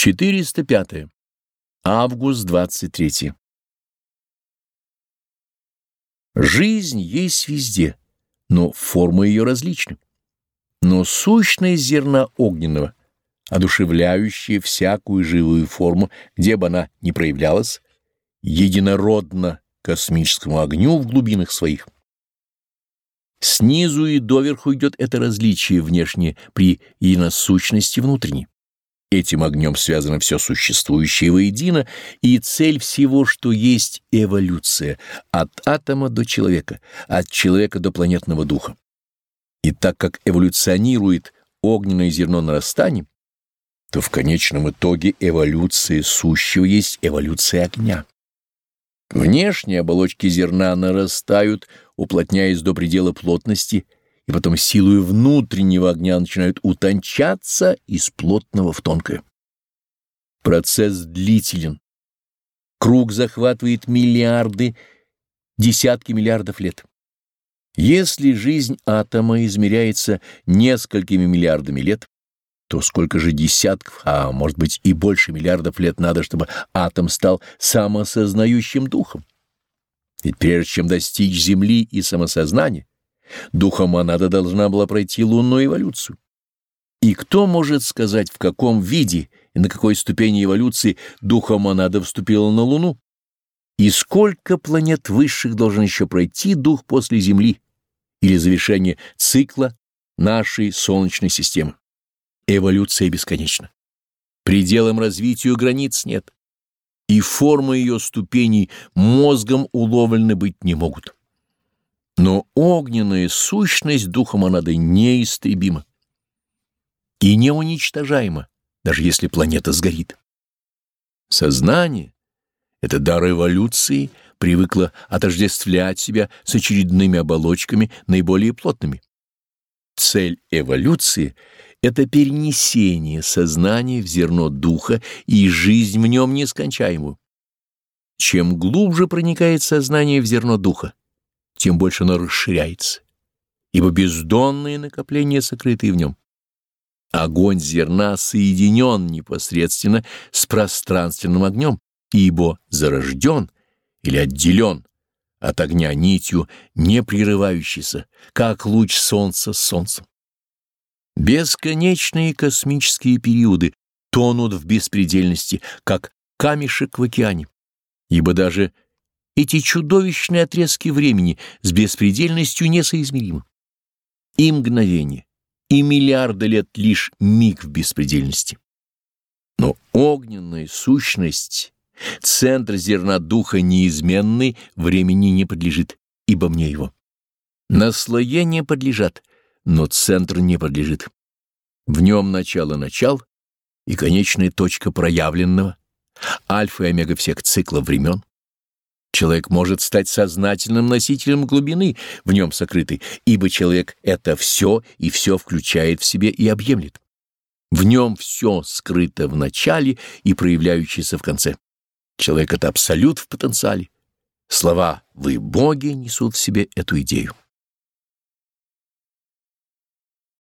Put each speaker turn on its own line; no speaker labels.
405. Август 23. Жизнь есть везде, но формы ее различны. Но сущность зерна огненного, одушевляющая всякую живую форму, где бы она ни проявлялась, единородно космическому огню в глубинах своих. Снизу и доверху идет это различие внешнее при единосущности внутренней. Этим огнем связано все существующее воедино, и цель всего, что есть эволюция, от атома до человека, от человека до планетного духа. И так как эволюционирует огненное зерно нарастания, то в конечном итоге эволюция сущего есть эволюция огня. Внешние оболочки зерна нарастают, уплотняясь до предела плотности – и потом силой внутреннего огня начинают утончаться из плотного в тонкое. Процесс длителен. Круг захватывает миллиарды, десятки миллиардов лет. Если жизнь атома измеряется несколькими миллиардами лет, то сколько же десятков, а может быть и больше миллиардов лет надо, чтобы атом стал самосознающим духом? Ведь прежде чем достичь Земли и самосознания, Духа монада должна была пройти лунную эволюцию. И кто может сказать, в каком виде и на какой ступени эволюции духа монада вступила на Луну? И сколько планет высших должен еще пройти дух после Земли или завершение цикла нашей Солнечной системы? Эволюция бесконечна. Пределом развитию границ нет, и формы ее ступеней мозгом уловлены быть не могут. Но огненная сущность духа монады неистребима и неуничтожаема, даже если планета сгорит. Сознание — это дар эволюции, привыкло отождествлять себя с очередными оболочками наиболее плотными. Цель эволюции — это перенесение сознания в зерно духа и жизнь в нем нескончаемую. Чем глубже проникает сознание в зерно духа, тем больше оно расширяется, ибо бездонные накопления сокрыты в нем. Огонь зерна соединен непосредственно с пространственным огнем, ибо зарожден или отделен от огня нитью, не прерывающейся, как луч солнца с солнцем. Бесконечные космические периоды тонут в беспредельности, как камешек в океане, ибо даже эти чудовищные отрезки времени с беспредельностью несоизмеримы. И мгновение, и миллиарды лет лишь миг в беспредельности. Но огненная сущность, центр зерна духа неизменный, времени не подлежит, ибо мне его. Наслоения подлежат, но центр не подлежит. В нем начало начал и конечная точка проявленного, альфа и омега всех циклов времен. Человек может стать сознательным носителем глубины, в нем сокрытой, ибо человек — это все, и все включает в себе и объемлет. В нем все скрыто в начале и проявляющееся в конце. Человек — это абсолют в потенциале. Слова «вы, боги» несут в себе эту идею.